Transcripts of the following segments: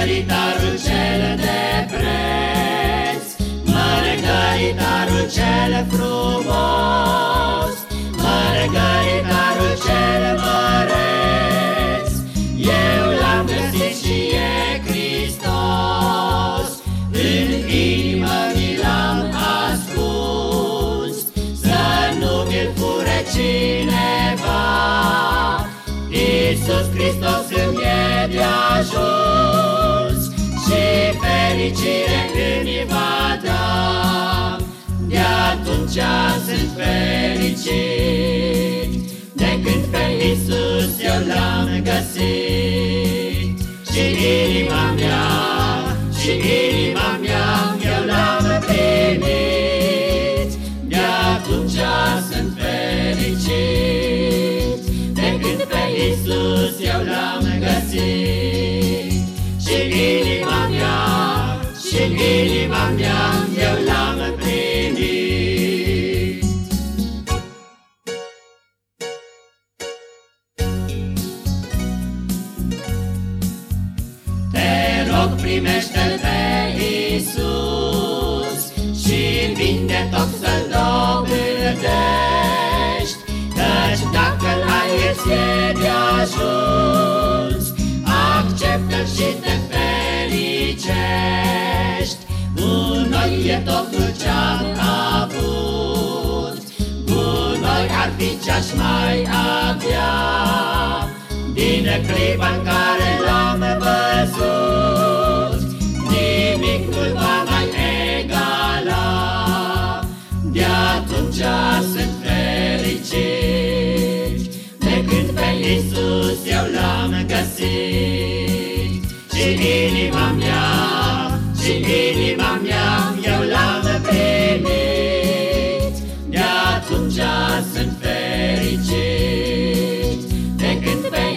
Mărgăritarul cel de preț, Mărgăritarul cel frumos, Mărgăritarul cel măreț, Eu l-am găsit și e Hristos, În inimă mi l-am ascuns, Să nu mi-l fure cineva, Iisus Hristos îmi e de ajuns. Și fericire îmi va da De atunci sunt fericit. De când pe Iisus eu l-am găsit Și inima mea, și inima mea eu l-am primit. De atunci sunt fericit De când pe Iisus eu l-am găsit și inima mea eu l-am primit Te rog primește-L pe Iisus Și vinde tot să-L dobândești Căci dacă-L ai îți e de ajuns. Acceptă-L și te Gunoi e totul ce-am avut. Gunoi ar fi ce-aș mai avea. Din clipa în care l-am văzut Nimic nu-l va mai egala. De atunci sunt fericit De când pe Iisus eu l-am găsit. Și inima mea, și inima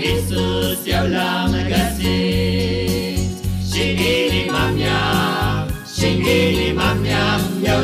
Iisus eu l-am găsit. Și inima mea, și inima mea eu